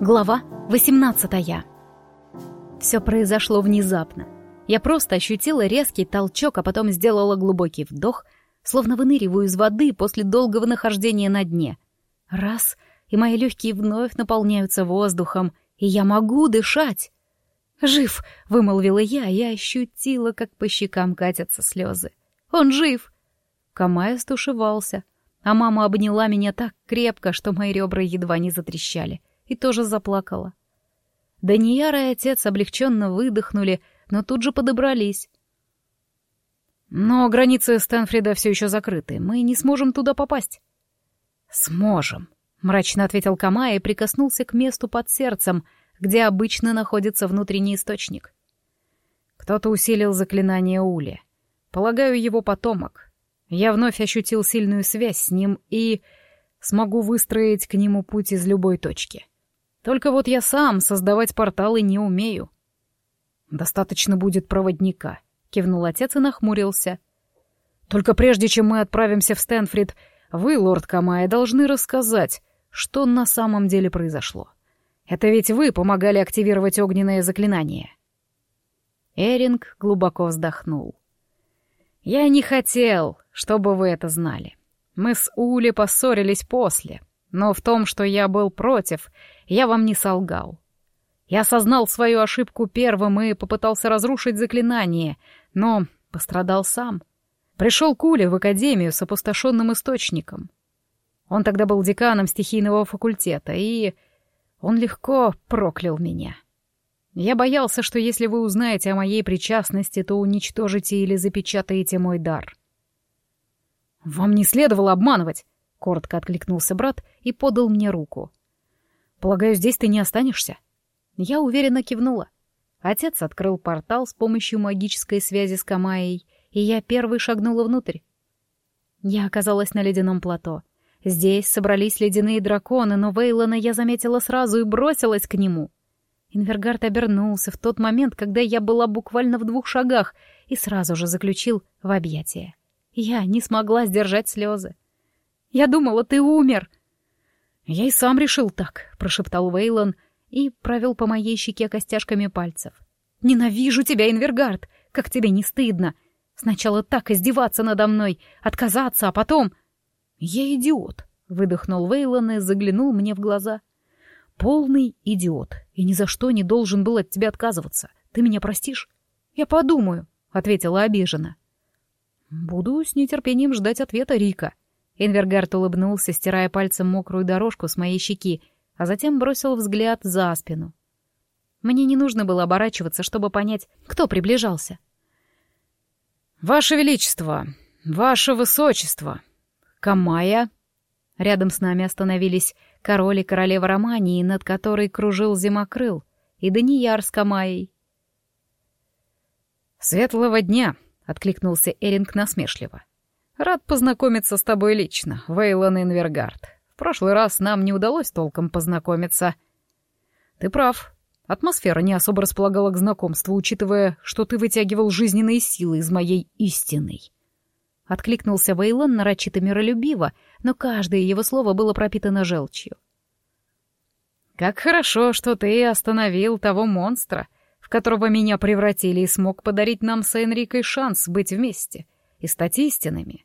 Глава 18 Все произошло внезапно. Я просто ощутила резкий толчок, а потом сделала глубокий вдох, словно выныриваю из воды после долгого нахождения на дне. Раз, и мои легкие вновь наполняются воздухом, и я могу дышать. «Жив!» — вымолвила я, и ощутила, как по щекам катятся слезы. «Он жив!» Камай стушевался, а мама обняла меня так крепко, что мои ребра едва не затрещали, и тоже заплакала. Данияр и отец облегченно выдохнули, но тут же подобрались. «Но границы Стэнфрида все еще закрыты, мы не сможем туда попасть». «Сможем», — мрачно ответил Камай и прикоснулся к месту под сердцем, где обычно находится внутренний источник. Кто-то усилил заклинание Ули. Полагаю, его потомок. Я вновь ощутил сильную связь с ним и смогу выстроить к нему путь из любой точки. Только вот я сам создавать порталы не умею. Достаточно будет проводника, кивнул отец и нахмурился. Только прежде чем мы отправимся в Стэнфрид, вы, лорд Камая, должны рассказать, что на самом деле произошло. Это ведь вы помогали активировать огненное заклинание. Эринг глубоко вздохнул. Я не хотел, чтобы вы это знали. Мы с Ули поссорились после, но в том, что я был против, я вам не солгал. Я осознал свою ошибку первым и попытался разрушить заклинание, но пострадал сам. Пришел к Уле в академию с опустошенным источником. Он тогда был деканом стихийного факультета, и он легко проклял меня. Я боялся, что если вы узнаете о моей причастности, то уничтожите или запечатаете мой дар. «Вам не следовало обманывать», — коротко откликнулся брат и подал мне руку. «Полагаю, здесь ты не останешься?» Я уверенно кивнула. Отец открыл портал с помощью магической связи с Камайей, и я первой шагнула внутрь. Я оказалась на ледяном плато. Здесь собрались ледяные драконы, но Вейлона я заметила сразу и бросилась к нему. Инвергард обернулся в тот момент, когда я была буквально в двух шагах, и сразу же заключил в объятия. Я не смогла сдержать слезы. «Я думала, ты умер!» «Я и сам решил так», — прошептал Вейлон и провел по моей щеке костяшками пальцев. «Ненавижу тебя, Инвергард! Как тебе не стыдно! Сначала так издеваться надо мной, отказаться, а потом...» «Я идиот», — выдохнул Вейлон и заглянул мне в глаза. «Полный идиот, и ни за что не должен был от тебя отказываться. Ты меня простишь?» «Я подумаю», — ответила обиженно. «Буду с нетерпением ждать ответа Рика». Энвергард улыбнулся, стирая пальцем мокрую дорожку с моей щеки, а затем бросил взгляд за спину. Мне не нужно было оборачиваться, чтобы понять, кто приближался. «Ваше Величество! Ваше Высочество! Камая!» Рядом с нами остановились король и королева Романии, над которой кружил зимокрыл, и Данияр с Камаей. «Светлого дня!» — откликнулся Эринг насмешливо. «Рад познакомиться с тобой лично, Вейлон Инвергард. В прошлый раз нам не удалось толком познакомиться». «Ты прав. Атмосфера не особо располагала к знакомству, учитывая, что ты вытягивал жизненные силы из моей истинной». Откликнулся Вейлон нарочито миролюбиво, но каждое его слово было пропитано желчью. «Как хорошо, что ты остановил того монстра, в которого меня превратили и смог подарить нам с Энрикой шанс быть вместе и стать истинными.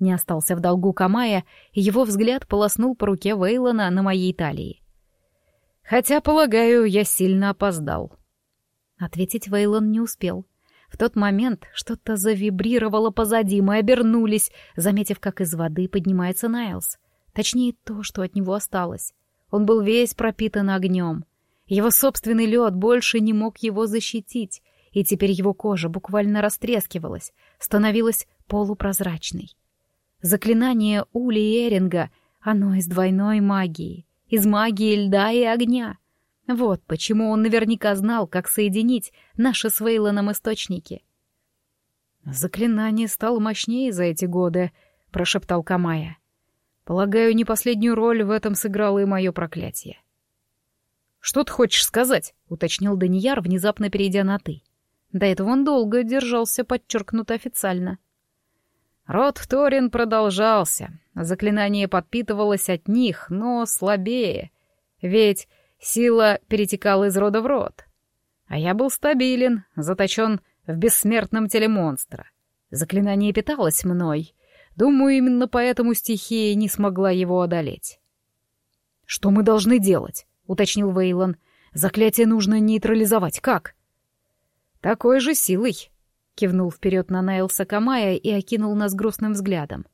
Не остался в долгу Камая, и его взгляд полоснул по руке Вейлона на моей талии. Хотя, полагаю, я сильно опоздал. Ответить Вейлон не успел. В тот момент что-то завибрировало позади, мы обернулись, заметив, как из воды поднимается Найлз. Точнее, то, что от него осталось. Он был весь пропитан огнем. Его собственный лед больше не мог его защитить, и теперь его кожа буквально растрескивалась, становилась полупрозрачной. Заклинание Ули и Эринга, оно из двойной магии, из магии льда и огня. Вот почему он наверняка знал, как соединить наши с Вейлоном источники. «Заклинание стало мощнее за эти годы», — прошептал Камая. «Полагаю, не последнюю роль в этом сыграло и мое проклятие». «Что ты хочешь сказать?» — уточнил Данияр, внезапно перейдя на «ты». До этого он долго держался подчеркнуто официально. Род Торин продолжался. Заклинание подпитывалось от них, но слабее. Ведь сила перетекала из рода в род. А я был стабилен, заточен в бессмертном теле монстра. Заклинание питалось мной. Думаю, именно поэтому стихия не смогла его одолеть. «Что мы должны делать?» — уточнил Вейлон. «Заклятие нужно нейтрализовать. Как?» «Такой же силой», — кивнул вперед на Найлса Камая и окинул нас грустным взглядом.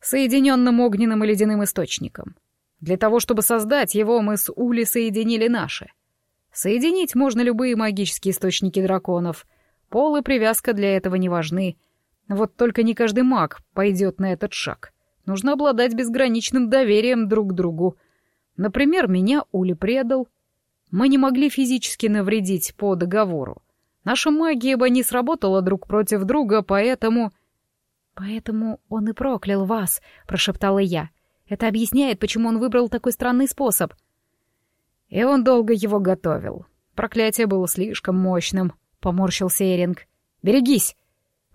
«Соединенным огненным и ледяным источником. Для того, чтобы создать его, мы с Ули соединили наши. Соединить можно любые магические источники драконов. Пол и привязка для этого не важны. Вот только не каждый маг пойдет на этот шаг. Нужно обладать безграничным доверием друг к другу. Например, меня Ули предал. Мы не могли физически навредить по договору. Наша магия бы не сработала друг против друга, поэтому... «Поэтому он и проклял вас», — прошептала я. «Это объясняет, почему он выбрал такой странный способ». И он долго его готовил. Проклятие было слишком мощным, — поморщился Эринг. «Берегись!»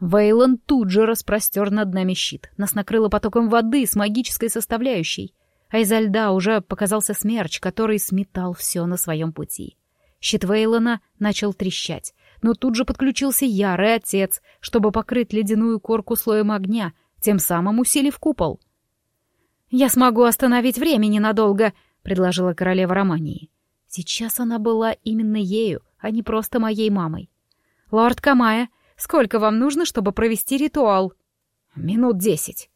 Вейлон тут же распростер над нами щит. Нас накрыло потоком воды с магической составляющей. А изо льда уже показался смерч, который сметал все на своем пути. Щит Вейлона начал трещать, но тут же подключился ярый отец, чтобы покрыть ледяную корку слоем огня, тем самым усилив купол. «Я смогу остановить время ненадолго», — предложила королева Романии. Сейчас она была именно ею, а не просто моей мамой. «Лорд Камая, сколько вам нужно, чтобы провести ритуал?» «Минут десять».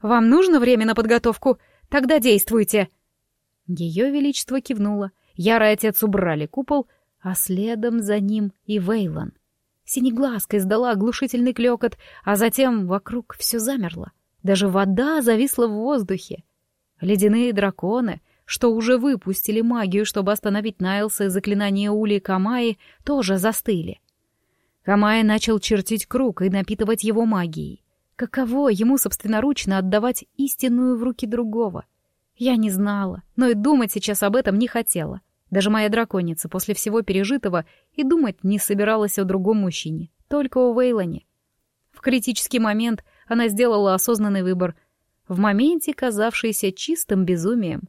«Вам нужно время на подготовку? Тогда действуйте!» Ее Величество кивнуло. Ярый отец убрали купол, а следом за ним и Вейлон. Синеглазка издала оглушительный клёкот, а затем вокруг все замерло. Даже вода зависла в воздухе. Ледяные драконы — что уже выпустили магию, чтобы остановить Найлса и заклинание Ули Камаи, тоже застыли. Камай начал чертить круг и напитывать его магией. Каково ему собственноручно отдавать истинную в руки другого? Я не знала, но и думать сейчас об этом не хотела. Даже моя драконица после всего пережитого и думать не собиралась о другом мужчине, только о Вейлоне. В критический момент она сделала осознанный выбор, в моменте казавшийся чистым безумием.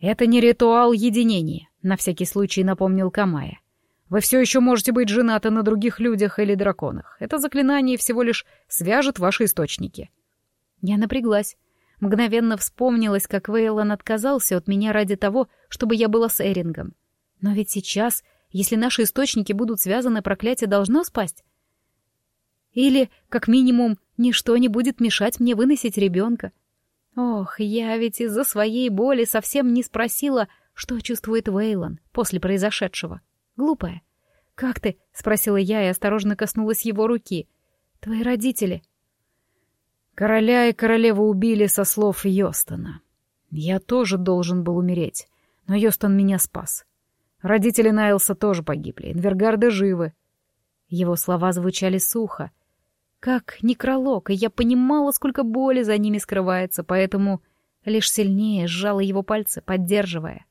«Это не ритуал единения», — на всякий случай напомнил Камая. «Вы все еще можете быть женаты на других людях или драконах. Это заклинание всего лишь свяжет ваши источники». Я напряглась. Мгновенно вспомнилось, как Вейлон отказался от меня ради того, чтобы я была с Эрингом. Но ведь сейчас, если наши источники будут связаны, проклятие должно спасть. Или, как минимум, ничто не будет мешать мне выносить ребенка. Ох, я ведь из-за своей боли совсем не спросила, что чувствует Вейлон после произошедшего. Глупая. «Как ты?» — спросила я и осторожно коснулась его руки. «Твои родители?» Короля и королеву убили со слов Йостона. Я тоже должен был умереть, но Йостон меня спас. Родители Найлса тоже погибли, Инвергарды живы. Его слова звучали сухо, как некролог, и я понимала, сколько боли за ними скрывается, поэтому лишь сильнее сжала его пальцы, поддерживая.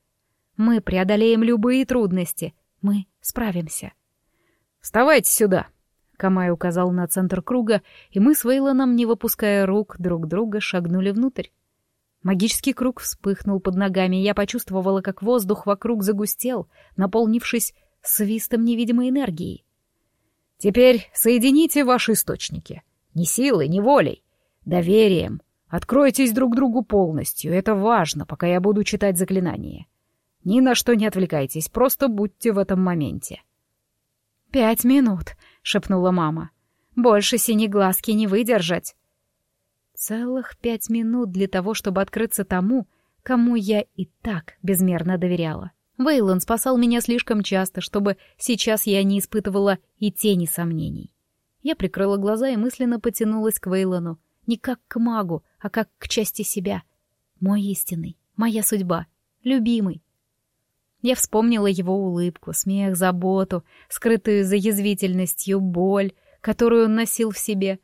Мы преодолеем любые трудности, мы справимся. «Вставайте сюда!» Камай указал на центр круга, и мы с Вейлоном, не выпуская рук друг друга, шагнули внутрь. Магический круг вспыхнул под ногами, и я почувствовала, как воздух вокруг загустел, наполнившись свистом невидимой энергии. Теперь соедините ваши источники. Не силой, не волей. Доверием. Откройтесь друг другу полностью. Это важно, пока я буду читать заклинание. Ни на что не отвлекайтесь, просто будьте в этом моменте. «Пять минут», — шепнула мама. «Больше синеглазки не выдержать». Целых пять минут для того, чтобы открыться тому, кому я и так безмерно доверяла. Вейлон спасал меня слишком часто, чтобы сейчас я не испытывала и тени сомнений. Я прикрыла глаза и мысленно потянулась к Вейлону. Не как к магу, а как к части себя. Мой истинный, моя судьба, любимый. Я вспомнила его улыбку, смех, заботу, скрытую за язвительностью боль, которую он носил в себе.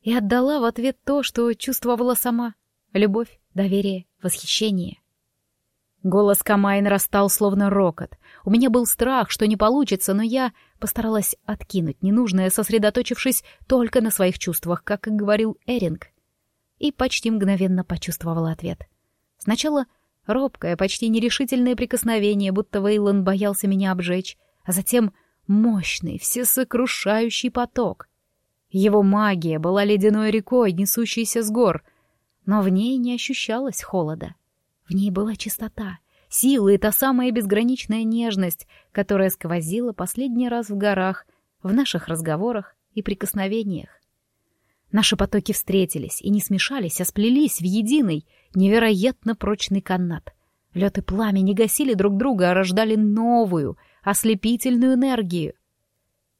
И отдала в ответ то, что чувствовала сама — любовь, доверие, восхищение — Голос Камай нарастал словно рокот. У меня был страх, что не получится, но я постаралась откинуть ненужное, сосредоточившись только на своих чувствах, как и говорил Эринг. И почти мгновенно почувствовала ответ. Сначала Робкое, почти нерешительное прикосновение, будто Вейлон боялся меня обжечь, а затем мощный, всесокрушающий поток. Его магия была ледяной рекой, несущейся с гор, но в ней не ощущалось холода. В ней была чистота, сила и та самая безграничная нежность, которая сквозила последний раз в горах, в наших разговорах и прикосновениях. Наши потоки встретились и не смешались, а сплелись в единый, невероятно прочный канат. Лед и пламя не гасили друг друга, а рождали новую, ослепительную энергию.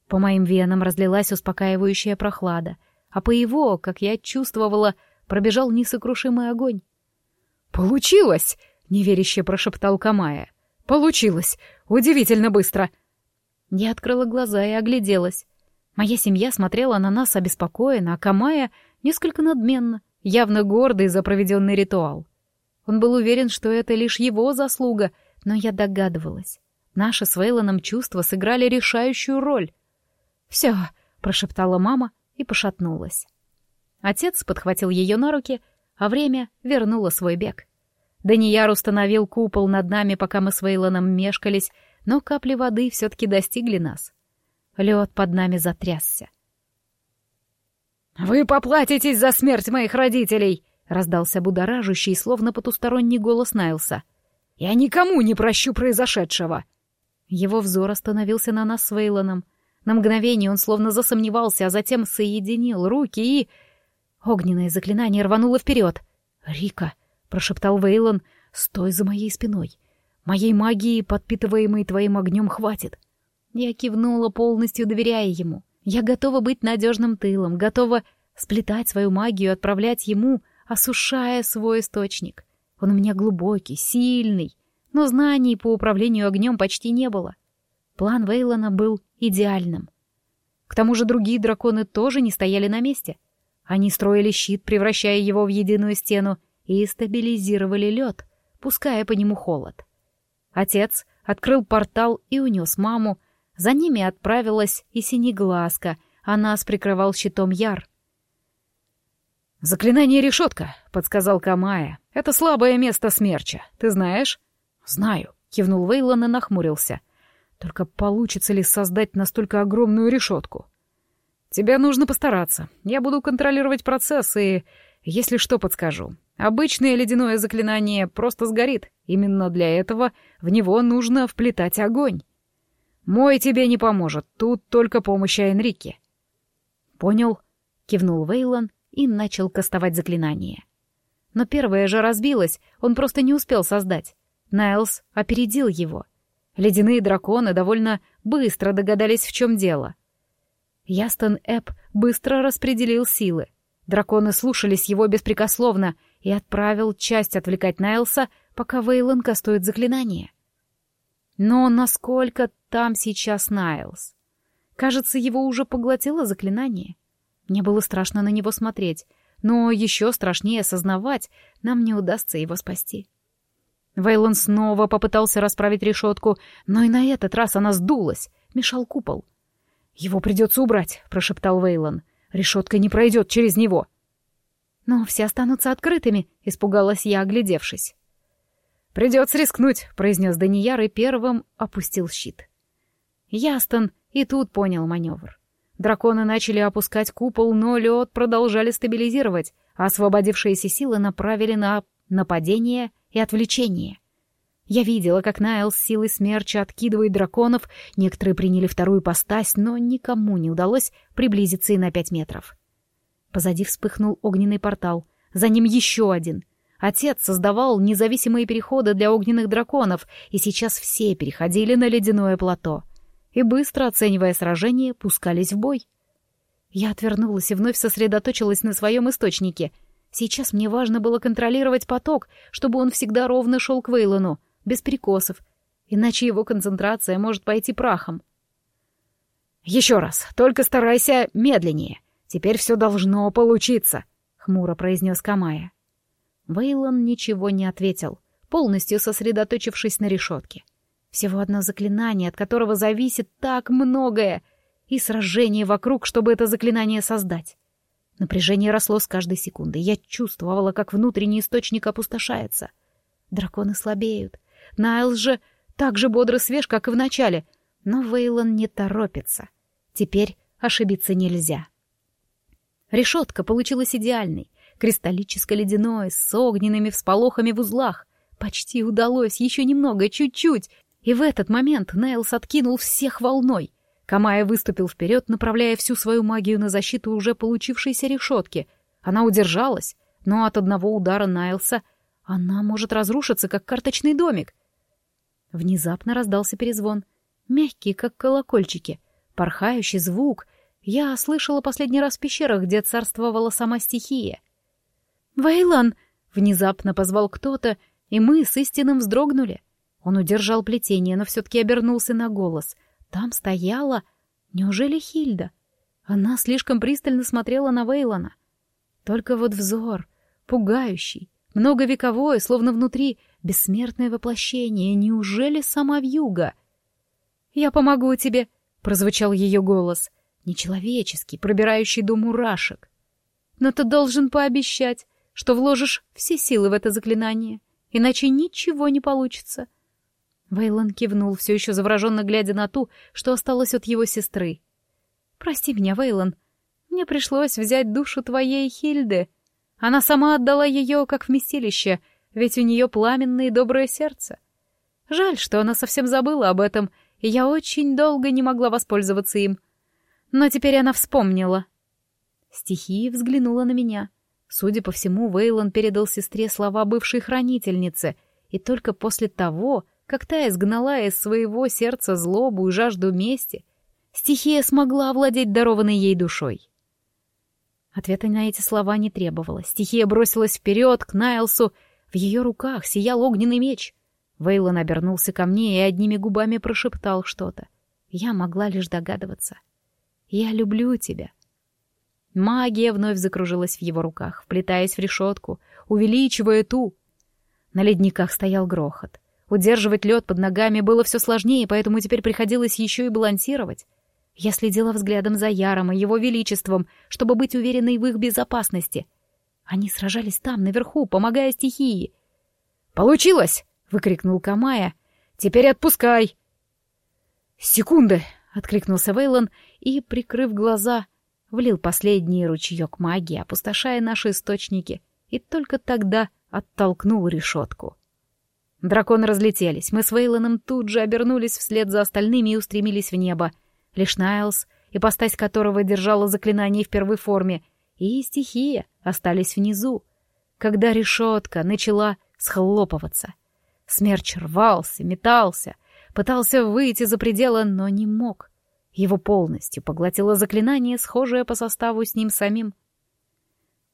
По моим венам разлилась успокаивающая прохлада, а по его, как я чувствовала, пробежал несокрушимый огонь. «Получилось!» — неверяще прошептал Камая. «Получилось! Удивительно быстро!» Я открыла глаза и огляделась. Моя семья смотрела на нас обеспокоенно, а Камая несколько надменно, явно гордый за проведенный ритуал. Он был уверен, что это лишь его заслуга, но я догадывалась. Наши с Вейлоном чувства сыграли решающую роль. «Все», — прошептала мама и пошатнулась. Отец подхватил ее на руки, а время вернуло свой бег. Данияр установил купол над нами, пока мы с Вейлоном мешкались, но капли воды все-таки достигли нас. Лед под нами затрясся. «Вы поплатитесь за смерть моих родителей!» — раздался будоражащий, словно потусторонний голос Найлса. «Я никому не прощу произошедшего!» Его взор остановился на нас с Вейлоном. На мгновение он словно засомневался, а затем соединил руки и... Огненное заклинание рвануло вперед. «Рика!» — прошептал Вейлон. «Стой за моей спиной! Моей магии, подпитываемой твоим огнем, хватит!» Я кивнула, полностью доверяя ему. Я готова быть надежным тылом, готова сплетать свою магию, отправлять ему, осушая свой источник. Он у меня глубокий, сильный, но знаний по управлению огнем почти не было. План Вейлона был идеальным. К тому же другие драконы тоже не стояли на месте. Они строили щит, превращая его в единую стену, и стабилизировали лед, пуская по нему холод. Отец открыл портал и унес маму, за ними отправилась и Синеглазка, а нас прикрывал щитом Яр. «Заклинание решетка», — подсказал Камая. «Это слабое место смерча, ты знаешь?» «Знаю», — кивнул Вейлон и нахмурился. «Только получится ли создать настолько огромную решетку?» «Тебе нужно постараться. Я буду контролировать процесс и, если что, подскажу. Обычное ледяное заклинание просто сгорит. Именно для этого в него нужно вплетать огонь. Мой тебе не поможет, тут только помощь Энрике. Понял, кивнул Вейлон и начал кастовать заклинание. Но первое же разбилось, он просто не успел создать. Найлс опередил его. Ледяные драконы довольно быстро догадались, в чем дело. Ястон Эп быстро распределил силы. Драконы слушались его беспрекословно и отправил часть отвлекать Найлса, пока Вейлон кастует заклинание. Но насколько там сейчас Найлс? Кажется, его уже поглотило заклинание. Мне было страшно на него смотреть, но еще страшнее осознавать, нам не удастся его спасти. Вейлон снова попытался расправить решетку, но и на этот раз она сдулась, мешал купол. «Его придется убрать», — прошептал Вейлон. «Решетка не пройдет через него». «Но все останутся открытыми», — испугалась я, оглядевшись. «Придется рискнуть», — произнес Данияр и первым опустил щит. Ястон и тут понял маневр. Драконы начали опускать купол, но лед продолжали стабилизировать, а освободившиеся силы направили на нападение и отвлечение. Я видела, как Найл с силой смерча откидывает драконов, некоторые приняли вторую постась, но никому не удалось приблизиться и на пять метров. Позади вспыхнул огненный портал, за ним еще один — Отец создавал независимые переходы для огненных драконов, и сейчас все переходили на ледяное плато. И быстро, оценивая сражение, пускались в бой. Я отвернулась и вновь сосредоточилась на своем источнике. Сейчас мне важно было контролировать поток, чтобы он всегда ровно шел к Вейлону, без перекосов, иначе его концентрация может пойти прахом. «Еще раз, только старайся медленнее. Теперь все должно получиться», — хмуро произнес Камая. Вейлон ничего не ответил, полностью сосредоточившись на решетке. Всего одно заклинание, от которого зависит так многое, и сражение вокруг, чтобы это заклинание создать. Напряжение росло с каждой секундой. Я чувствовала, как внутренний источник опустошается. Драконы слабеют. Найл же так же бодро свеж, как и в начале. Но Вейлон не торопится. Теперь ошибиться нельзя. Решетка получилась идеальной, кристаллическо-ледяной, с огненными всполохами в узлах. Почти удалось, еще немного, чуть-чуть. И в этот момент Найлс откинул всех волной. Камая выступил вперед, направляя всю свою магию на защиту уже получившейся решетки. Она удержалась, но от одного удара Найлса она может разрушиться, как карточный домик. Внезапно раздался перезвон. Мягкий, как колокольчики. Порхающий звук. Я слышала последний раз в пещерах, где царствовала сама стихия. «Вейлан!» — внезапно позвал кто-то, и мы с истинным вздрогнули. Он удержал плетение, но все-таки обернулся на голос. Там стояла... Неужели Хильда? Она слишком пристально смотрела на Вейлона. Только вот взор, пугающий, многовековой, словно внутри бессмертное воплощение. Неужели сама вьюга? «Я помогу тебе», — прозвучал ее голос. Нечеловеческий, пробирающий до мурашек. «Но ты должен пообещать, что вложишь все силы в это заклинание, иначе ничего не получится». Вейлон кивнул, все еще завороженно глядя на ту, что осталось от его сестры. «Прости меня, Вейлон. Мне пришлось взять душу твоей Хильды. Она сама отдала ее как вместилище, ведь у нее пламенное и доброе сердце. Жаль, что она совсем забыла об этом, и я очень долго не могла воспользоваться им. Но теперь она вспомнила». Стихия взглянула на меня. Судя по всему, Вейлон передал сестре слова бывшей хранительницы, и только после того как та изгнала из своего сердца злобу и жажду мести, стихия смогла овладеть дарованной ей душой. Ответа на эти слова не требовалось. Стихия бросилась вперед, к Найлсу. В ее руках сиял огненный меч. Вейлон обернулся ко мне и одними губами прошептал что-то. Я могла лишь догадываться. «Я люблю тебя». Магия вновь закружилась в его руках, вплетаясь в решетку, увеличивая ту. На ледниках стоял грохот. Удерживать лед под ногами было все сложнее, поэтому теперь приходилось еще и балансировать. Я следила взглядом за Яром и его величеством, чтобы быть уверенной в их безопасности. Они сражались там, наверху, помогая стихии. «Получилось!» — выкрикнул Камая. «Теперь отпускай!» «Секунды!» — откликнулся Вейлон и, прикрыв глаза, влил последний ручеек магии, опустошая наши источники, и только тогда оттолкнул решетку. Драконы разлетелись. Мы с Вейлоном тут же обернулись вслед за остальными и устремились в небо. Лишь Найлс, ипостась которого держала заклинание в первой форме, и стихия остались внизу, когда решетка начала схлопываться. Смерч рвался, метался, пытался выйти за пределы, но не мог. Его полностью поглотило заклинание, схожее по составу с ним самим.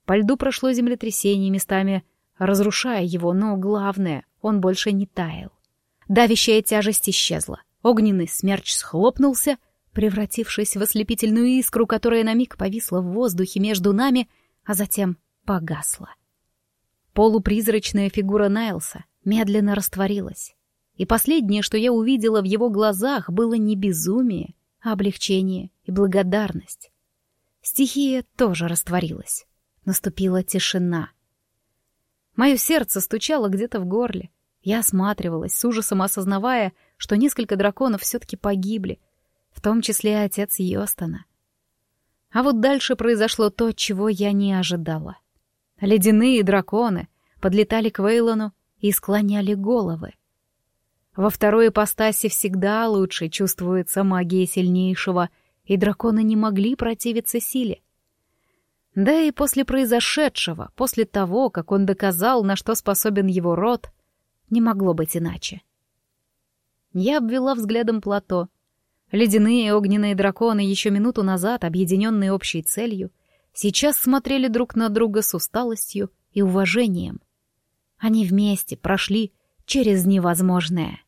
По льду прошло землетрясение местами, разрушая его, но главное — он больше не таял. Давящая тяжесть исчезла. Огненный смерч схлопнулся, превратившись в ослепительную искру, которая на миг повисла в воздухе между нами, а затем погасла. Полупризрачная фигура Найлса медленно растворилась. И последнее, что я увидела в его глазах, было не безумие, облегчение и благодарность. Стихия тоже растворилась. Наступила тишина. Мое сердце стучало где-то в горле. Я осматривалась, с ужасом осознавая, что несколько драконов все-таки погибли, в том числе и отец Йостона. А вот дальше произошло то, чего я не ожидала. Ледяные драконы подлетали к Вейлону и склоняли головы. Во второй ипостаси всегда лучше чувствуется магия сильнейшего, и драконы не могли противиться силе. Да и после произошедшего, после того, как он доказал, на что способен его род, не могло быть иначе. Я обвела взглядом плато. Ледяные огненные драконы еще минуту назад, объединенные общей целью, сейчас смотрели друг на друга с усталостью и уважением. Они вместе прошли через невозможное.